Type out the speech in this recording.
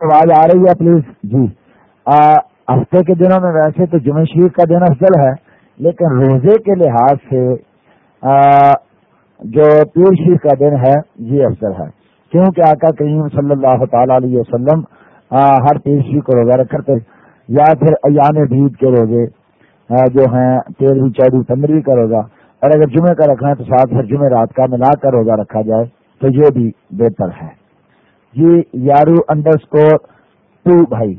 آواز آ رہی ہے پلیز جی۔ ہفتے کے دنوں میں ویسے تو جمعہ شریف کا دن افضل ہے، لیکن روزے کے لحاظ سے جو پیر شریف کا دن ہے، یہ افضل ہے۔ کیونکہ آقا کریم صلی اللہ تعالی علیہ وسلم ہر پیر شریف کو روزہ رکھتے یا پھر ایام بھید کے روزے جو ہیں، تیرہویں چودہ پندرہویں کا روزہ۔ اور اگر جمعے کا رکھنا ہے تو ساتھ پھر جمعے رات کا ملا کر روزہ رکھا جائے، تو یہ بھی بہتر ہے۔ جی یارو انڈر اسکور ٹو بھائی۔